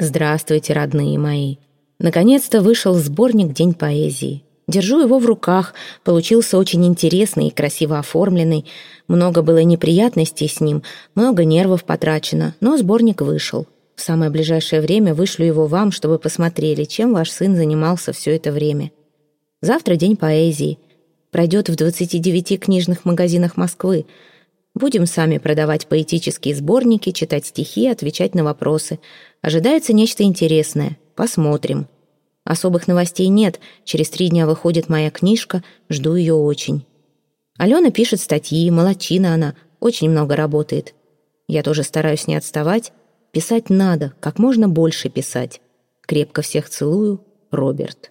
Здравствуйте, родные мои. Наконец-то вышел сборник «День поэзии». Держу его в руках, получился очень интересный и красиво оформленный. Много было неприятностей с ним, много нервов потрачено, но сборник вышел. В самое ближайшее время вышлю его вам, чтобы посмотрели, чем ваш сын занимался все это время. Завтра день поэзии. Пройдет в 29 книжных магазинах Москвы. Будем сами продавать поэтические сборники, читать стихи, отвечать на вопросы. Ожидается нечто интересное. Посмотрим. Особых новостей нет. Через три дня выходит моя книжка. Жду ее очень. Алена пишет статьи, молодчина она. Очень много работает. Я тоже стараюсь не отставать. Писать надо, как можно больше писать. Крепко всех целую. Роберт.